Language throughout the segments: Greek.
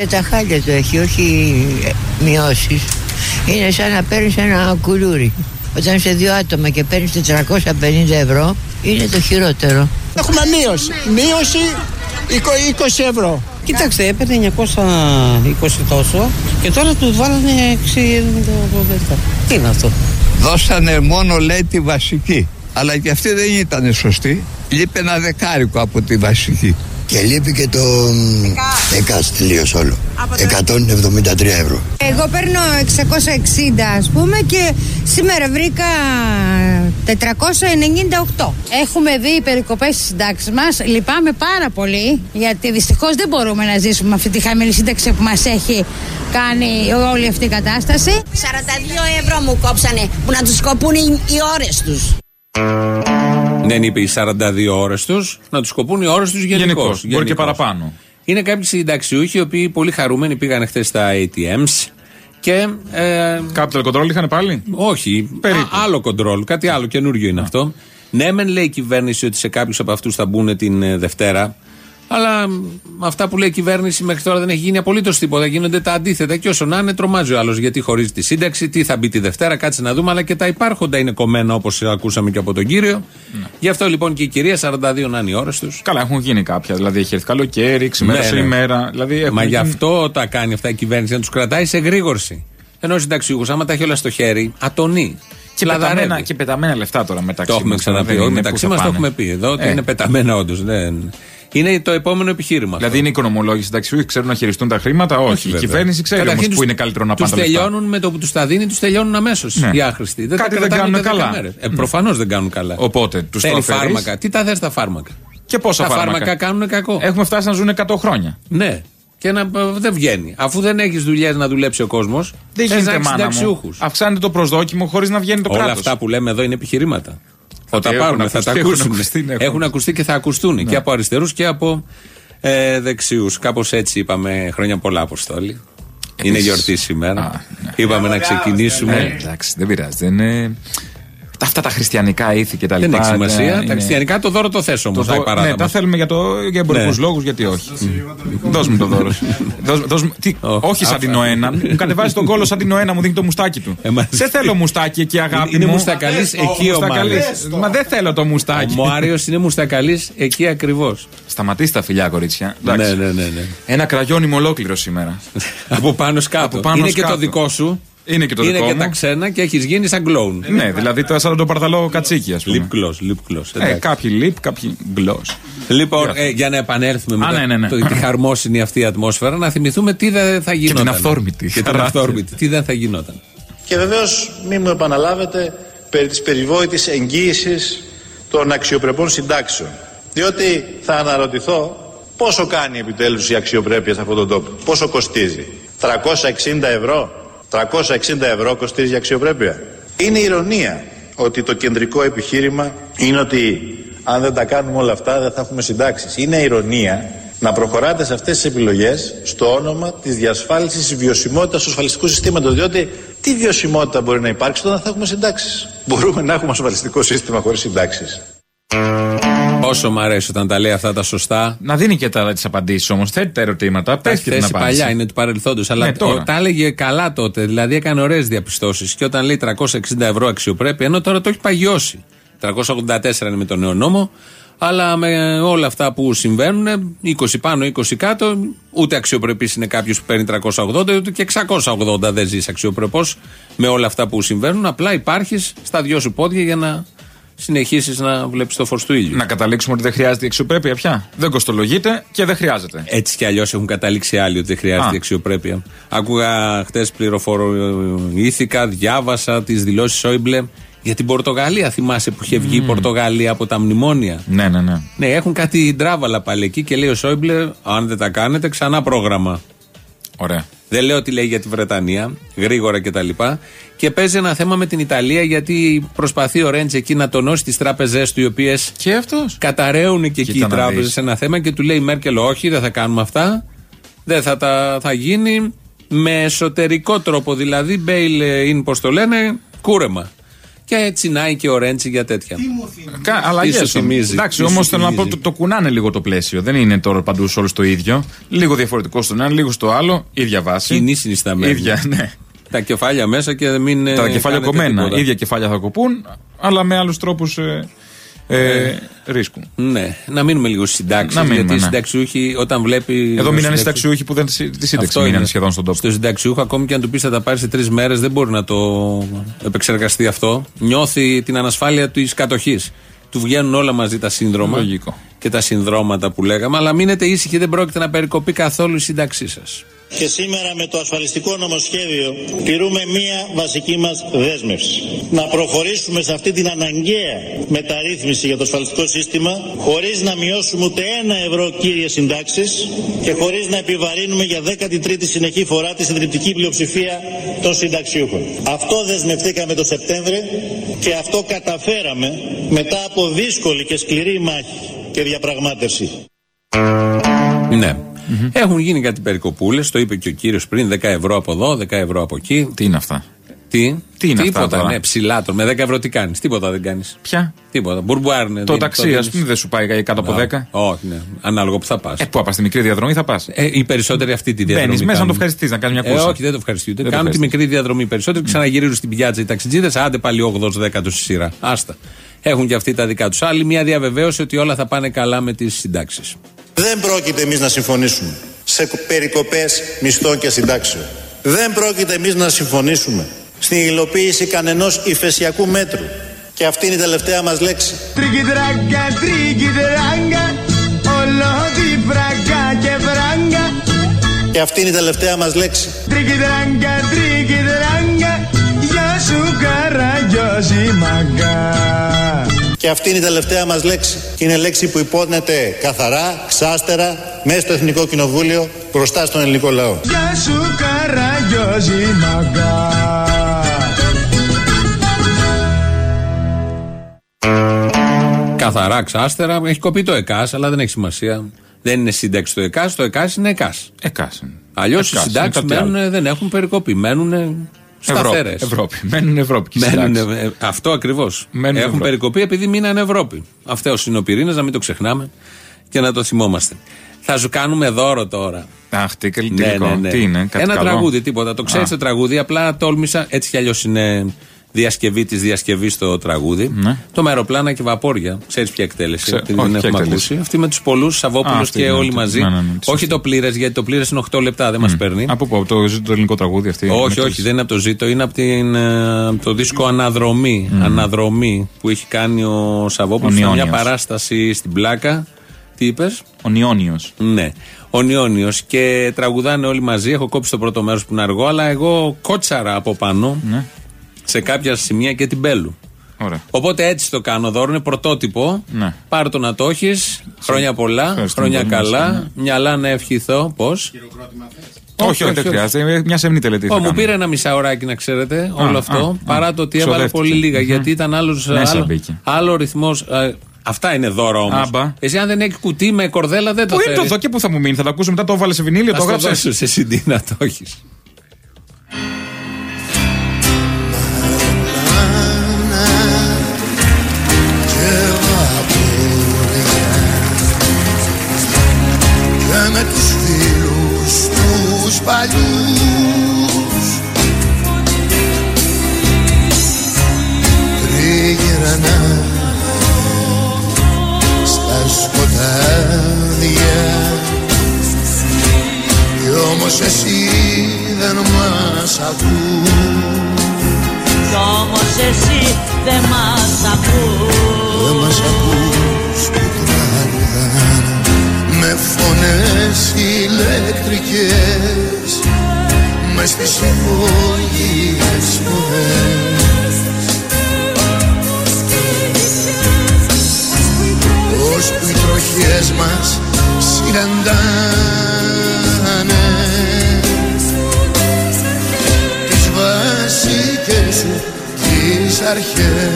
Ε, τα χάλια το έχει, όχι μειώσεις. Είναι σαν να παίρνεις ένα κουλούρι. Όταν είσαι δύο άτομα και παίρνεις 450 ευρώ, είναι το χειρότερο. Έχουμε μείωση. Μείωση 20 ευρώ. Κοιτάξτε, έπαιρνε 920 τόσο και τώρα του βάλανε 6. Τι είναι αυτό; Δώσανε μόνο λέει τη βασική. Αλλά και αυτή δεν ήταν σωστή. Λείπει ένα δεκάρικο από τη βασική. Και λείπει και το ΕΚΑΣ τελείω όλο. 173 ευρώ. Εγώ παίρνω 660 ας πούμε και σήμερα βρήκα 498. Έχουμε δει οι περικοπές στις συντάξεις μας. Λυπάμαι πάρα πολύ γιατί δυστυχώς δεν μπορούμε να ζήσουμε αυτή τη χαμηλή σύνταξη που μας έχει κάνει όλη αυτή η κατάσταση. 42 ευρώ μου κόψανε που να τους σκοπούν οι, οι ώρες τους. Δεν είπε οι 42 ώρες τους, να τους σκοπούν οι ώρες τους γενικώς. Μπορεί και παραπάνω. Είναι κάποιοι συνταξιούχοι οι οποίοι πολύ χαρούμενοι πήγαν χθες στα ATMs και. Ε, Capital control είχαν πάλι; όχι, α, άλλο control, κάτι άλλο καινούριο είναι αυτό. Ναι, μεν λέει η κυβέρνηση ότι σε κάποιους από αυτούς θα μπουν την ε, Δευτέρα. Αλλά μ, αυτά που λέει η κυβέρνηση μέχρι τώρα δεν έχει γίνει απολύτως τίποτα. Γίνονται τα αντίθετα. Και όσο να είναι, τρομάζει ο άλλος γιατί χωρίζει τη σύνταξη, τι θα μπει τη Δευτέρα, κάτσε να δούμε. Αλλά και τα υπάρχοντα είναι κομμένα όπως ακούσαμε και από τον κύριο. Γι' αυτό λοιπόν και η κυρία 42 να είναι οι ώρες τους. Καλά, έχουν γίνει κάποια. Δηλαδή έχει έρθει καλοκαίρι, ξημέρωσε Ναι, ναι. η μέρα. Δηλαδή έχουν Μα γι' γίνει- αυτό τα κάνει αυτά η κυβέρνηση, να τους κρατάει σε γρήγορση. Ενώ ο συνταξιούχος, άμα τα έχει όλα στο χέρι, ατονεί. Και Λαδαρεύει. πεταμένα, και πεταμένα λεφτά τώρα μεταξύ Το έχουμε μας, ξαναπεί. δεν Όχι, είναι μεταξύ που μας θα το πάνε. έχουμε πει εδώ ότι Ε. είναι πεταμένα όντως. Είναι το επόμενο επιχείρημα. Δηλαδή είναι οι οικονομολόγοι συνταξιούχοι, ξέρουν να χειριστούν τα χρήματα. Όχι, η βέβαια. κυβέρνηση ξέρει όμως Καταρχήν που τους- είναι καλύτερο να πάνε τους τα λεφτά. τελειώνουν με το που τους τα δίνει, τους τελειώνουν αμέσως Ναι. οι άχρηστοι. Δεν Κάτι τα δεν κρατάνε κάνουν ούτε 10 καλά. μέρες. Ε, Προφανώς δεν κάνουν καλά. Οπότε τους Θέλει το φάρμακα. Τι τα θες τα φάρμακα; Και πόσα τα φάρμακα; φάρμακα κάνουν κακό. Έχουμε φτάσει να ζουν 100 χρόνια. Ναι. Και να, ε, δεν βγαίνει. Αφού δεν έχεις δουλειές να δουλέψει ο κόσμος, Δεν γίνεται μάνα μου. Αυξάνεται το προσδόκιμο χωρίς να βγαίνει το Όλα κράτος. αυτά που λέμε εδώ είναι επιχειρήματα. Θα τα έχουν πάρουμε, θα τα ακουστεί, έχουν ακούσουν. ακουστεί, ναι, έχουν. Έχουν ακουστεί και θα ακουστούν Ναι. και από αριστερούς και από ε, δεξιούς. Κάπως έτσι είπαμε χρόνια πολλά, Αποστόλη. Είναι Επίσης. γιορτή σήμερα. Α, ναι. Είπαμε να ξεκινήσουμε. Ε, εντάξει, δεν πειράζει. Δεν είναι... Αυτά τα χριστιανικά ήθη και τα Δεν λοιπά. έχει σημασία. ναι, Τα είναι- χριστιανικά το δώρο το θες όμως. Το δω- ναι, τα θέλουμε για, το, για εμπορικούς Ναι. λόγους, γιατί όχι. Δώσ' μου το δώρο. σου. Δώσ' μου- δώσ' μου- τι, Ω, όχι σαν α, την Οένα. Μου κατεβάζει τον κόλο σαν την Οένα, μου δίνει το μουστάκι του. Ε, μα- Σε θέλω μουστάκι εκεί, αγάπη Είναι μου. μουστακαλής εκεί ο Μουστακαλής. Μάριος. Μα δεν θέλω το Ο μουστάκι. Μάριος είναι μουστακαλής εκεί ακριβώς. Σταματήστε τα φιλιά, κορίτσια. Ναι, Εντάξει. ναι, ναι, ναι. Ένα κραγιόνι ολόκληρο σήμερα. Από πάνω σκάτω. Από πάνω είναι και σκάτω. το δικό σου. Είναι και το είναι δικό και μου. τα ξένα και έχεις γίνει σαν κλόουν. Ναι, δηλαδή τώρα σαν το παρδαλό κατσίκι, ας πούμε. Lip gloss, lip gloss. Ε, εντάξει. κάποιοι λιπ, κάποιοι γκλώσ. Λοιπόν, ε, για να επανέλθουμε Α, με ναι, ναι, ναι. το, τη χαρμόσυνη αυτή ατμόσφαιρα, να θυμηθούμε τι δεν θα γινόταν. την αυθόρμητη Και την χαρά. αυθόρμητη. Τι δεν θα γινόταν. Και βεβαίως μη μου επαναλάβετε περί της περιβόητης εγγύησης των αξιοπρεπών συντάξεων. Διότι θα αναρωτηθώ πόσο κάνει επιτέλους η αξιοπρέπεια σε αυτόν τον τόπο; Πόσο κοστίζει; 360 ευρώ; 360 ευρώ κοστίζει η αξιοπρέπεια. Είναι ηρωνία ότι το κεντρικό επιχείρημα είναι ότι αν δεν τα κάνουμε όλα αυτά δεν θα έχουμε συντάξεις. Είναι ηρωνία να προχωράτε σε αυτές τις επιλογές στο όνομα της διασφάλισης της βιωσιμότητας του ασφαλιστικού συστήματος. Διότι τι βιωσιμότητα μπορεί να υπάρξει όταν θα έχουμε συντάξεις; Μπορούμε να έχουμε ασφαλιστικό σύστημα χωρίς συντάξεις. Όσο μου αρέσει όταν τα λέει αυτά τα σωστά. Να δίνει και τα, τις απαντήσεις όμως. Θέτει τα ερωτήματα. Τα Πες έχει και την θέσει απάντηση. παλιά, είναι του παρελθόντος. Αλλά Ναι, τώρα. ο- τα έλεγε καλά τότε. Δηλαδή έκανε ωραίες διαπιστώσεις. Και όταν λέει 360 ευρώ αξιοπρέπεια, ενώ τώρα το έχει παγιώσει. 384 είναι με τον νέο νόμο. Αλλά με όλα αυτά που συμβαίνουν, 20 πάνω, 20 κάτω, ούτε αξιοπρεπής είναι κάποιος που παίρνει 380, ούτε και 680 δεν ζεις αξιοπρεπώς με όλα αυτά που συμβαίνουν. Απλά υπάρχεις στα δυο σου πόδια για να συνεχίσεις να βλέπεις το φως του ήλιου. Να καταλήξουμε ότι δεν χρειάζεται η αξιοπρέπεια πια. Δεν κοστολογείται και δεν χρειάζεται. Έτσι κι αλλιώς έχουν καταλήξει άλλοι ότι δεν χρειάζεται Α. η αξιοπρέπεια. Άκουγα χτε πληροφορήθηκα, διάβασα τις δηλώσεις Σόιμπλε για την Πορτογαλία. Θυμάσαι που είχε βγει η Πορτογαλία από τα μνημόνια; Ναι, ναι, ναι. Ναι, έχουν κάτι ντράβαλα πάλι εκεί και λέει ο Σόιμπλε, αν δεν τα κάνετε, ξανά πρόγραμμα. Ωραία. Δεν λέω τι λέει για τη Βρετανία, γρήγορα κτλ. Και παίζει ένα θέμα με την Ιταλία γιατί προσπαθεί ο Ρέντζ εκεί να τονώσει τις τράπεζές του, οι οποίες Και αυτός. καταραίουν και εκεί οι Κοίτα να τράπεζες δεις. ένα θέμα και του λέει η Μέρκελ: Όχι, δεν θα κάνουμε αυτά. Δεν θα, τα, θα γίνει με εσωτερικό τρόπο, δηλαδή bail in, πώς το λένε, κούρεμα. Και τσινάει και ο Ρέντσι για τέτοια. Αλλαγές. Τι σου θυμίζει, Εντάξει, τι σου όμω θέλω να πω θυμίζει. το, το κουνάνε λίγο το πλαίσιο. Δεν είναι τώρα παντού σε όλους το ίδιο. Λίγο διαφορετικό στον ένα, λίγο στο άλλο. ίδια βάση. Κοινή συνισταμένη. ίδια, ναι. Τα κεφάλια μέσα και μην. ε, Τα κεφάλια κάνετε κομμένα. τίποτα. ίδια κεφάλια θα κοπούν, αλλά με άλλους τρόπους ε, ε, ρίσκου. Ναι, να μείνουμε λίγο στις συντάξεις. Να μείνουμε, Γιατί οι ναι. συνταξιούχοι, όταν βλέπει. Εδώ ο μείνανε συνταξιούχος- συνταξιούχοι που δεν τη σύνταξη Αυτό μείνανε είναι. σχεδόν στον τόπο. Στο συνταξιούχο, ακόμη και αν του πεις θα τα πάρεις σε τρεις μέρες, δεν μπορεί να το επεξεργαστεί αυτό. Νιώθει την ανασφάλεια της κατοχής. Του βγαίνουν όλα μαζί τα σύνδρομα Λογικό. και τα συνδρώματα που λέγαμε. Αλλά μείνετε ήσυχοι, δεν πρόκειται να περικοπεί καθόλου η σύνταξή σας. Και σήμερα με το ασφαλιστικό νομοσχέδιο τηρούμε μία βασική μας δέσμευση. Να προχωρήσουμε σε αυτή την αναγκαία μεταρρύθμιση για το ασφαλιστικό σύστημα χωρίς να μειώσουμε ούτε ένα ευρώ κύριε συντάξεις και χωρίς να επιβαρύνουμε για 13η συνεχή φορά τη συντριπτική πλειοψηφία των συνταξιούχων. Αυτό δεσμευτήκαμε το Σεπτέμβρη και αυτό καταφέραμε μετά από δύσκολη και σκληρή μάχη και διαπραγμάτευση. Ναι. Έχουν γίνει κάτι περικοπούλες, το είπε και ο κύριος πριν, 10 ευρώ από εδώ, 10 ευρώ από εκεί. Τι είναι αυτά; Τι, Τι είναι τίποτα, αυτά τώρα; ναι, ψηλά το. Με 10 ευρώ τι κάνεις, τίποτα δεν κάνεις. Ποια; Τίποτα. Μπουρμπουάρ είναι. Το δίνεις, ταξί, δίνεις. α πούμε, δεν σου πάει κάτω από 10. Όχι, ναι. Ανάλογα που θα πας. Ε, πού πας στη μικρή διαδρομή θα πας; Ε, οι περισσότεροι αυτή τη διαδρομή. Μπαίνεις μέσα να το κάνουν. ευχαριστείς, να κάνει μια Ε, κούρσα. όχι, δεν το ευχαριστούνται. Δεν το Κάνουν τη ευχαριστείς. μικρή διαδρομή περισσότεροι, ξαναγυρίζουν στην πιάτσα οι ταξιτζίδες. Άντε πάλι 8-10 στη σειρά. Άστα. Έχουν και αυτοί τα δικά τους. Άλλη μια διαβεβαίωση ότι όλα θα πάνε καλά με τις συντάξεις. Δεν πρόκειται εμείς να συμφωνήσουμε σε περικοπές μισθών και συντάξεων. Δεν πρόκειται εμείς να συμφωνήσουμε στην υλοποίηση κανενός υφεσιακού μέτρου. Και αυτή είναι η τελευταία μας λέξη. Τρίκι τράγκα, τρίκι τράγκα, όλο τη φράγκα και φράγκα. Και αυτή είναι η τελευταία μας λέξη. Τρίκι τράγκα, τρίκι τράγκα, γεια σου καραγκιόζη μαγκά. Και αυτή είναι η τελευταία μας λέξη. Και είναι λέξη που υπόνεται καθαρά, ξάστερα, μέσα στο Εθνικό Κοινοβούλιο, μπροστά στον ελληνικό λαό. Γεια σου καραγκιόζη μαγκά. Καθαρά, ξάστερα. Έχει κοπεί το ΕΚΑΣ, αλλά δεν έχει σημασία. Δεν είναι σύνταξη το ΕΚΑΣ, το ΕΚΑΣ είναι ΕΚΑΣ. Εκάς. είναι. Αλλιώς οι Εκάς, συντάξεις είναι κάτι άλλο. μένουν, δεν έχουν περικοπεί. Μένουν σταθερέ. Ευρώπη. Ευρώπη. Μένουν Ευρώπη. και Μένουν, συντάξεις. ε, αυτό ακριβώς. Μένουν Έχουν Ευρώπη. περικοπεί επειδή μείνανε Ευρώπη. Αυτό είναι ο πυρήνας, να μην το ξεχνάμε και να το θυμόμαστε. Θα σου κάνουμε δώρο τώρα. Αχ, τι καλλιτεχνικό. Τι είναι, κάτι Ένα καλό; τραγούδι, τίποτα. Το ξέρεις Α. το τραγούδι, απλά τόλμησα. Έτσι κι αλλιώς είναι διασκευή της διασκευής το τραγούδι. Ναι. Το με αεροπλάνα και βαπόρια. Ξέρεις ποια εκτέλεση. Ξέ- Την όχι, δεν ποια έχουμε εκτέλεση. ακούσει. Αυτή με τους πολλούς, Σαββόπουλο Α, αυτή και είναι, όλοι ναι, μαζί. ναι, ναι, ναι, όχι το πλήρες, γιατί το πλήρες είναι 8 λεπτά, δεν μας παίρνει. Από πού, από το ζήτο το ελληνικό τραγούδι αυτή. Όχι, με όχι, τις- δεν είναι από το Ζήτο, είναι από, την, ε, από το δίσκο Αναδρομή. Αναδρομή που έχει κάνει ο Σαββόπουλος Ο σε μια Νιόνιος. παράσταση στην πλάκα. Τι είπες, Ο Νιόνιος. Ναι. Ο Νιόνιος και τραγουδάνε όλοι μαζί. Έχω κόψει το πρώτο μέρος που είναι αργό, αλλά εγώ κότσαρα από πάνω Ναι. Σε κάποια σημεία και την Μπέλου. Ωραία. Οπότε έτσι το κάνω δώρο, είναι πρωτότυπο. Ναι. Πάρε το να το έχεις. Χρόνια πολλά, Ευχαριστούμε χρόνια πολύ, καλά. μας, ναι. Μυαλά να ευχηθώ. Πώς; Όχι, όχι, δεν χρειάζεται. Μια σεμνή τελετή. Ω, θα μου κάνουμε. πήρε ένα μισάωράκι να ξέρετε Α, όλο α, αυτό. α. παρά το ότι έβαλε Ξοδεύτηκε. πολύ λίγα. Μμμ. Γιατί ήταν άλλος, Μέσα άλλο, μπήκε. άλλο ρυθμός. αυτά είναι δώρα όμως. Άμπα. Εσύ αν δεν έχει κουτί με κορδέλα δεν το Πού είναι το θέλεις. εδώ και πού θα μου μείνει, θα το ακούσω μετά το έβαλες σε βινίλιο, το Ας το έγραψες; δώσω σε CD να το έχεις. Παλιούς. Τρίγυρνα στα σκοτάδια. Κι όμως εσύ δεν μας ακούς. Κι όμως εσύ δεν μας ακούς. Δεν μας ακούς που τραγουδάνε με φωνές ηλεκτρικές μες στις υπόγειες φωνές. Ως που οι τροχιές μας συναντάνε τις βασικές σου τις αρχές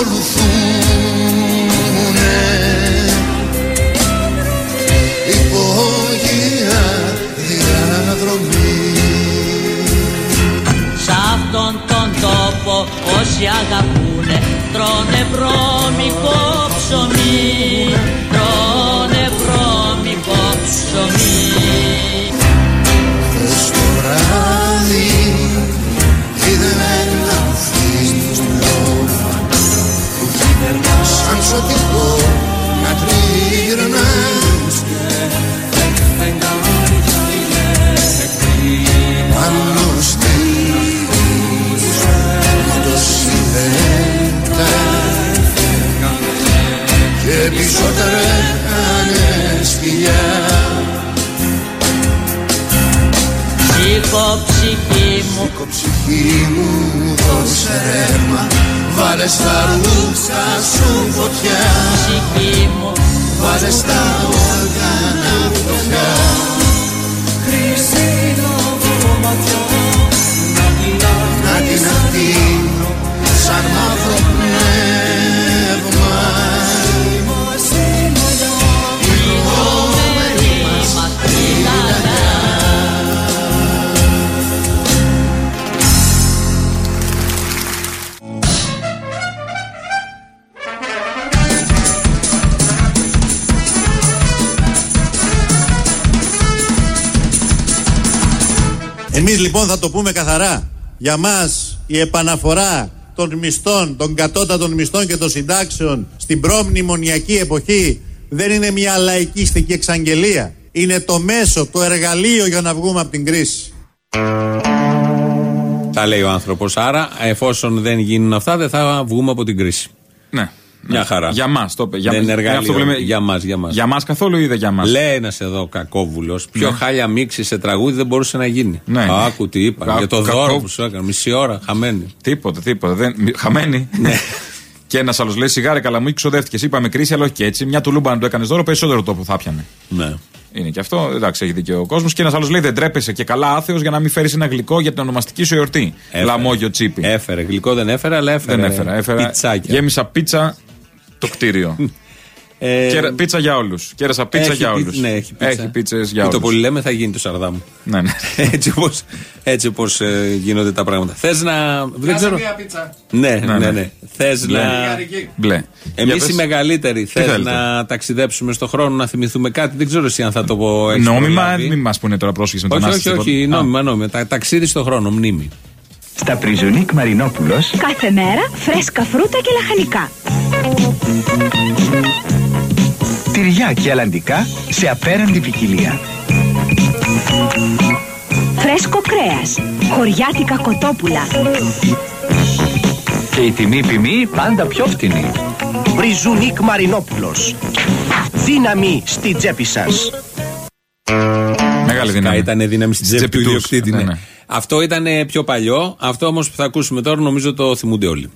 ακολουθούνε. Υπόγεια διαδρομή. Σ' αυτόν τον τόπο όσοι αγαπούνε τρώνε βρώμικο ψωμί Βάλες στα ρούχα σου φωτιά. Ψυχή μου. Βάλες στα όργανα φωτιά λοιπόν θα το πούμε καθαρά. Για μας η επαναφορά των μισθών, των κατώτατων μισθών και των συντάξεων στην προμνημονιακή εποχή δεν είναι μια λαϊκίστικη εξαγγελία. Είναι το μέσο, το εργαλείο για να βγούμε από την κρίση. Τα λέει ο άνθρωπος. Άρα, εφόσον δεν γίνουν αυτά, δεν θα βγούμε από την κρίση. Ναι. Μια χαρά. Για μας το είπε. Για, δεν είναι είναι εργαλείο. αυτό που λέμε- Για μας, για μας. Για μας καθόλου ή δεν για μας; Λέει ένας εδώ κακόβουλος. Πιο Ναι. χάλια μίξη σε τραγούδι δεν μπορούσε να γίνει. Ναι. Άκου τι είπα. Κα- για το κακό- δώρο που σου έκανα. Μισή ώρα χαμένη. Τίποτα, τίποτα. Δεν... μη- Χαμένη. Ναι. και ένας άλλος λέει: Σιγάρε καλά, μου ξοδεύτηκες. Είπαμε κρίση, αλλά όχι και έτσι. Μια τουλούμπα αν το έκανες δώρο, περισσότερο τόπο θα πιανε. Ναι. Είναι και αυτό, εντάξει, έχει δίκιο ο κόσμος. Και ένας άλλος λέει: Δεν τρέπεσαι και καλά άθεος για να μην φέρεις ένα γλυκό για την ονομαστική σου εορτή. Έφερε. Λαμόγιο τσίπη. Έφερε. Γλυκό δεν έφερε, αλλά έφερε. Δεν έφερα. έφερα πιτσάκια. Γέμισα πίτσα το κτίριο. Ε, Κέρα- πίτσα για όλους. Κέρασα πίτσα έχει για πι- όλους. Ναι, έχει πίτσα. Έχει πίτσες για Ή Το όλους. πολύ λέμε θα γίνει το Σαρδάμ. Ναι, ναι. έτσι όπως έτσι όπως, ε, γίνονται τα πράγματα. Θες να. Δεν ξέρω. πίτσα. Ναι, Ναι, ναι, ναι. ναι. Θες Μπλε. να. Μπλε. Εμείς Για πες. οι μεγαλύτεροι Τι θες θέλετε. να ταξιδέψουμε στον χρόνο, να θυμηθούμε κάτι. Δεν ξέρω εσύ αν θα το πω έτσι. Νόμιμα, προλάβει. μην μας πούνε τώρα πρόσφυγε Όχι, μετανάστε. όχι, όχι. Νόμιμα, νόμιμα. Τα, ταξίδι στον χρόνο, μνήμη. Στα Πριζονίκ Μαρινόπουλος Κάθε μέρα φρέσκα φρούτα και λαχανικά. τυριά και αλαντικά σε απέραντη ποικιλία. Φρέσκο κρέας. Χωριάτικα κοτόπουλα. Και η τιμή ποιμή πάντα πιο φτηνή. Μπριζουνίκ Μαρινόπουλος. Δύναμη στη τσέπη σας. Μεγάλη δύναμη. Ήταν δύναμη στην Στην τσέπη του τσέπη τους. ιδιοκτήτη. Ναι, ναι. ναι. Αυτό ήταν πιο παλιό. Αυτό όμως που θα ακούσουμε τώρα νομίζω το θυμούνται όλοι.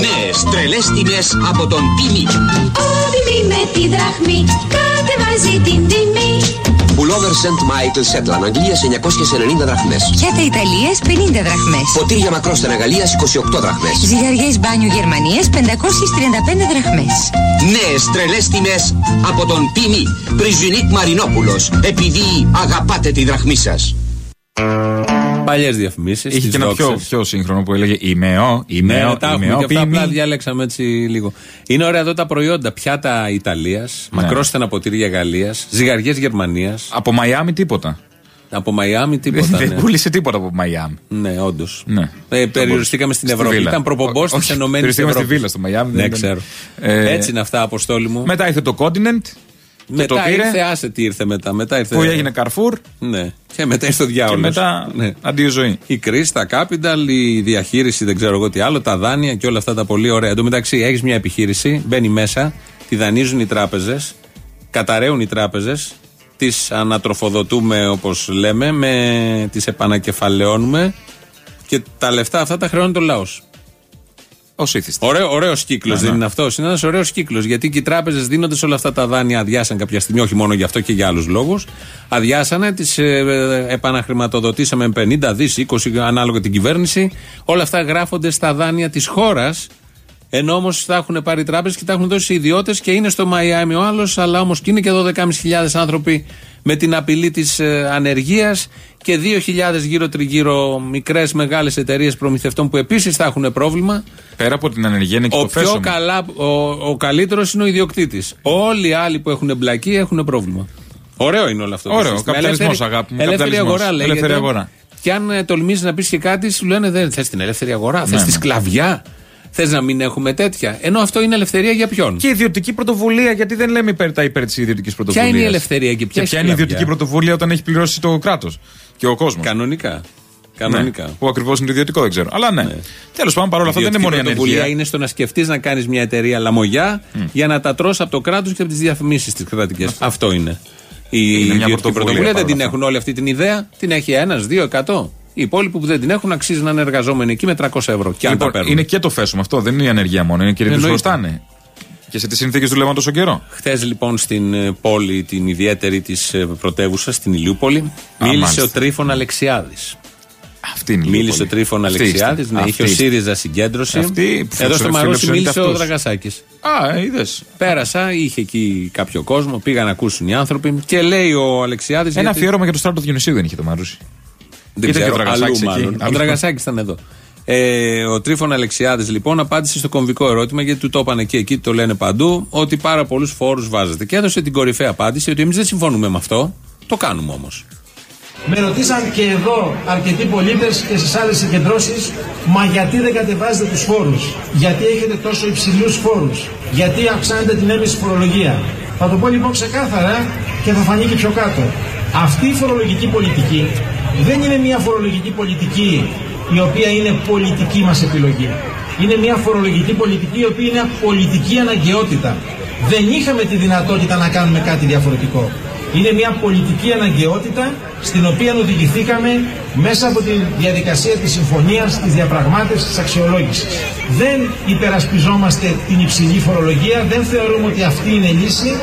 Νέες τρελές τιμές από τον Τίμη. Τιμή με τη δραχμή κατεβάζει την τιμή. Πουλόβερ Σεντ Μάικλ Σέτλαν Αγγλίας 990 δραχμές. Πιάτα Ιταλίας 50 δραχμές. Ποτήρια μακρόστενα Γαλλίας 28 δραχμές. Ζυγαριές μπάνιου Γερμανίας 535 δραχμές. Νέες τρελές τιμές από τον Τίμη. Πριζινίκ Μαρινόπουλος. Επειδή αγαπάτε τη δραχμή σας. Παλιές διαφημίσεις. Είχε και ένα πιο, πιο σύγχρονο που έλεγε Ημεό, Ναι, Ημεό, τα έχουμε Ημεό, και αυτά απλά ποιμή. διαλέξαμε έτσι λίγο. Είναι ωραία εδώ τα προϊόντα. Πιάτα Ιταλίας, Ναι. μακρόστενα ποτήρια Γαλλίας, ζυγαριές Γερμανίας. Από Μαϊάμι τίποτα. Από Μαϊάμι τίποτα. Δεν ναι. πούλησε τίποτα από Μαϊάμι. Ναι, όντως. Ναι. Ε, περιοριστήκαμε στην Στη Ευρώπη. βίλα. Ήταν προπομπός Ό- της όχι, Ενωμένης περιοριστήκαμε στη Ευρώπης. βίλα στο Μαϊάμι, Ναι, δεν- ξέρω. Ε, Έτσι είναι αυτά, Αποστόλη μου. Μετά ήρθε το Continent Μετά το πήρε. ήρθε, άσε τι ήρθε μετά. μετά ήρθε, Που έγινε Καρφούρ. Ναι. Και μετά ήρθε ο διάολος. Και μετά αντίο ζωή. Η κρίση, τα capital, η διαχείριση, δεν ξέρω εγώ τι άλλο, τα δάνεια και όλα αυτά τα πολύ ωραία. Εν τω μεταξύ, έχεις μια επιχείρηση, μπαίνει μέσα, τη δανείζουν οι τράπεζες, καταραίουν οι τράπεζες, τις ανατροφοδοτούμε όπως λέμε, με, τις επανακεφαλαιώνουμε και τα λεφτά αυτά τα χρεώνει το λαός. Ω ήθιστη. Ωραίο, ωραίος κύκλος Ναι, δεν ναι. είναι αυτός. Είναι ένας ωραίος κύκλος. Γιατί και οι τράπεζες δίνοντα όλα αυτά τα δάνεια, αδειάσαν κάποια στιγμή, όχι μόνο γι' αυτό και για άλλους λόγους. Αδειάσανε, τις ε, επαναχρηματοδοτήσαμε με 50 δις, 20 ανάλογα την κυβέρνηση. Όλα αυτά γράφονται στα δάνεια της χώρας. Ενώ όμως τα έχουν πάρει οι τράπεζες και τα έχουν δώσει σε ιδιώτες και είναι στο Μαϊάμι ο άλλος, αλλά όμως και είναι και 12.500 άνθρωποι με την απειλή της ε, ανεργίας και 2.000 γύρω τριγύρω μικρές μεγάλες εταιρείες προμηθευτών που επίσης θα έχουν πρόβλημα. Πέρα από την ανεργία είναι και Ο το πιο φέσο. καλά, ο, ο καλύτερος είναι ο ιδιοκτήτης. Όλοι οι άλλοι που έχουν εμπλακεί έχουν πρόβλημα. Ωραίο είναι όλο αυτό. το Ωραίο. σύστημα. Καπιταλισμός, Ελεύθερη- αγάπη μου, Ελεύθερη καπιταλισμός. αγορά λέγεται. Ελεύθερη αγορά. Και αν ε, τολμήσεις να πεις και κάτι, σου λένε δεν θες την ελεύθερη αγορά, θες Ναι, τη ναι. σκλαβιά. Θες να μην έχουμε τέτοια; Ενώ αυτό είναι ελευθερία για ποιον; Και ιδιωτική πρωτοβουλία, γιατί δεν λέμε υπέρ τα υπέρ της ιδιωτικής πρωτοβουλία. είναι η ελευθερία και ποια ποια η είναι η σκλαβιά; ιδιωτική πρωτοβουλία όταν έχει πληρώσει το κράτος και ο κόσμος; Κανονικά. Κανονικά. Ναι, που ακριβώς είναι το ιδιωτικό, δεν ξέρω. Αλλά ναι. Τέλος πάντων, παρόλα αυτά δεν είναι μόνο η πρωτοβουλία ανεργία. είναι στο να σκεφτείς να κάνεις μια εταιρεία λαμογιά για να τα τρώσει από το κράτος και από τις διαφημίσεις τη κρατικές. Αυτό είναι. Η μια ιδιωτική πρωτοβουλία πρωτοβουλία δεν παρόλα την αυτά. έχουν όλοι αυτή την ιδέα. Την έχει ένας, δύο, εκατό. Οι υπόλοιποι που δεν την έχουν αξίζει να είναι εργαζόμενοι εκεί με 300 ευρώ. Και αν τα Λοιπόν, παίρνουν. είναι και το φέσο αυτό, δεν είναι η ανεργία μόνο, είναι και οι του Εννοείται. χρωστάνε. Και σε τι συνθήκες δουλεύαν τόσο καιρό; Χθες λοιπόν στην ε, πόλη, την ιδιαίτερη της πρωτεύουσα, στην Ηλιούπολη, μίλησε μάλιστα. ο Τρίφων Αλεξιάδης. Αυτή είναι η Μίλησε Λιούπολη. ο Τρίφων Αυτή Αλεξιάδης, είστε. ναι, Αυτή είχε ο είστε. ΣΥΡΙΖΑ συγκέντρωση. Αυτή που Εδώ στο Μαρούσι φιλοξενείται μίλησε ο αυτούς. Δραγασάκης. Α, είδες. Πέρασα, είχε εκεί κάποιο κόσμο, πήγαν να ακούσουν οι άνθρωποι και λέει ο Αλεξιάδης. Ένα αφιέρωμα για το στράτο Διονυσίου δεν είχε το Μαρούσι. Δεν Ήταν ξέρω, και ο Δραγασάκης αλλού εκεί. μάλλον. Ο Αλλού. Δραγασάκης ήταν εδώ. Ε, ο Τρίφων Αλεξιάδης λοιπόν απάντησε στο κομβικό ερώτημα γιατί του το είπαν και εκεί, το λένε παντού, ότι πάρα πολλούς φόρους βάζετε. Και έδωσε την κορυφαία απάντηση ότι εμείς δεν συμφωνούμε με αυτό, το κάνουμε όμως. Με ρωτήσαν και εδώ αρκετοί πολίτες και στις άλλες συγκεντρώσεις, μα γιατί δεν κατεβάζετε τους φόρους, γιατί έχετε τόσο υψηλούς φόρους, γιατί αυξάνετε την έμεση φορολογία; Θα το πω λοιπόν ξεκάθαρα και θα φανεί και πιο κάτω. Αυτή η φορολογική πολιτική δεν είναι μια φορολογική πολιτική η οποία είναι πολιτική μας επιλογή. Είναι μια φορολογική πολιτική η οποία είναι πολιτική αναγκαιότητα. Δεν είχαμε τη δυνατότητα να κάνουμε κάτι διαφορετικό. Είναι μια πολιτική αναγκαιότητα στην οποία οδηγηθήκαμε μέσα από τη διαδικασία της συμφωνίας, της διαπραγμάτευσης, της αξιολόγησης. Δεν υπερασπιζόμαστε την υψηλή φορολογία, δεν θεωρούμε ότι αυτή είναι λύση,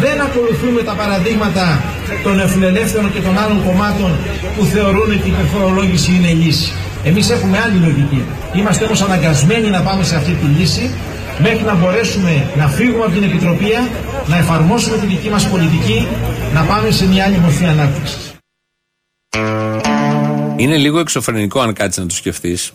δεν ακολουθούμε τα παραδείγματα των εφηλελεύθερων και των άλλων κομμάτων που θεωρούν ότι η υπερφορολόγηση είναι λύση. Εμείς έχουμε άλλη λογική. Είμαστε όμως αναγκασμένοι να πάμε σε αυτή τη λύση μέχρι να μπορέσουμε να φύγουμε από την επιτροπία, να εφαρμόσουμε τη δική μας πολιτική, να πάμε σε μια άλλη μορφή ανάπτυξης. Είναι λίγο εξωφρενικό αν κάτσεις να το σκεφτείς.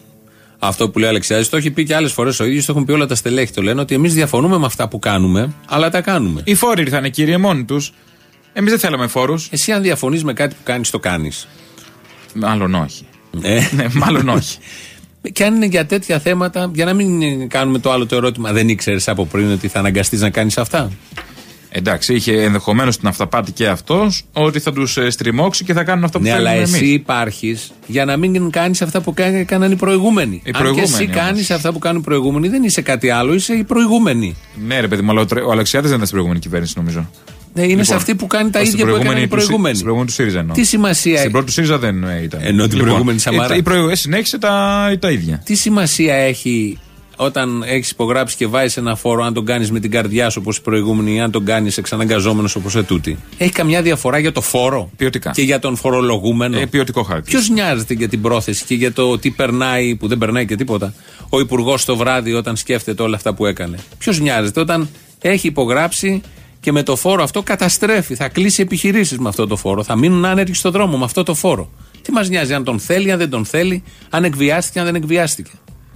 Αυτό που λέει ο Αλεξιάδης, το έχει πει και άλλες φορές ο ίδιος, το έχουν πει όλα τα στελέχη. Το λένε ότι εμείς διαφωνούμε με αυτά που κάνουμε, αλλά τα κάνουμε. Οι φόροι ήρθαν κύριε μόνοι τους. Εμείς δεν θέλαμε φόρους. Εσύ, αν διαφωνείς με κάτι που κάνεις, το κάνεις. Μάλλον όχι. Ε. ναι, μάλλον όχι. Και αν είναι για τέτοια θέματα, για να μην ε, κάνουμε το άλλο το ερώτημα, δεν ήξερες από πριν ότι θα αναγκαστείς να κάνεις αυτά; Εντάξει, είχε ενδεχομένως την αυταπάτη και αυτός ότι θα τους στριμώξει και θα κάνουν αυτό που Ναι, αλλά θέλουμε εσύ εμείς. υπάρχεις για να μην κάνεις αυτά που κα- έκαναν οι προηγούμενοι. Οι αν και προηγούμενοι εσύ όμως. κάνεις αυτά που κάνουν οι προηγούμενοι, δεν είσαι κάτι άλλο, είσαι οι προηγούμενοι. Ναι, ρε παιδί μου, αλλά ο, Τρε- ο Αλεξιάδης δεν ήταν στην προηγούμενη κυβέρνηση, νομίζω. Ναι, είναι Λοιπόν, σε αυτή που κάνει τα στην ίδια που έκαναν οι προηγούμενη του Σι- προηγούμενοι. Στην προηγούμενη του ΣΥΡΙΖΑ εννοώ. Τι σημασία Στην πρώτη του ΣΥΡΙΖΑ δεν ε, ήταν. Ενώ την προηγούμενη Σαμαρά. Η, η προηγούμενη συνέχισε τα, τα ίδια. Τι σημασία έχει όταν έχεις υπογράψει και βάζεις ένα φόρο, αν τον κάνεις με την καρδιά σου όπως οι προηγούμενοι, ή αν τον κάνεις εξαναγκαζόμενος όπως ετούτη. Έχει καμιά διαφορά για το φόρο Ποιοτικά. και για τον φορολογούμενο; Ε, ποιοτικό χάρτη. Ποιος νοιάζεται για την πρόθεση και για το τι περνάει, που δεν περνάει και τίποτα, ο υπουργός το βράδυ όταν σκέφτεται όλα αυτά που έκανε; Ποιος νοιάζεται όταν έχει υπογράψει και με το φόρο αυτό καταστρέφει. Θα κλείσει επιχειρήσεις με αυτό το φόρο. Θα μείνουν άνεργοι στο δρόμο με αυτό το φόρο. Τι μας νοιάζει αν τον θέλει, αν δεν τον θέλει, αν εκβιάστηκε, αν δεν εκβιάστηκε.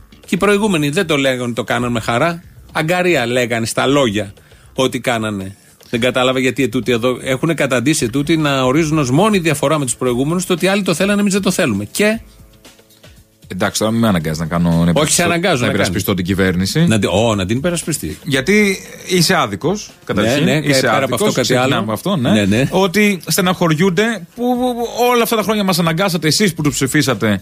Και οι προηγούμενοι δεν το λέγανε ότι το κάνανε με χαρά. Αγκαρία λέγανε στα λόγια ότι κάνανε. Δεν κατάλαβα γιατί ετούτοι εδώ έχουν καταντήσει ετούτοι να ορίζουν ως μόνη διαφορά με τους προηγούμενους το ότι άλλοι το θέλανε, εμείς δεν το θέλουμε. Και Εντάξει, τώρα μην με αναγκάζεις να κάνω. Να Όχι, σε υπερασπιστώ- αναγκάζω Να να υπερασπιστώ την κυβέρνηση. Να, την- ω, να την υπερασπιστεί. Γιατί είσαι άδικος, καταρχήν. Ναι, ναι, και είσαι πέρα από άδικος, αυτό κάτι ξεκινάμε άλλο. από αυτό, ναι. Ναι, ναι. Ότι στεναχωριούνται που όλα αυτά τα χρόνια μας αναγκάσατε εσείς που τους ψηφίσατε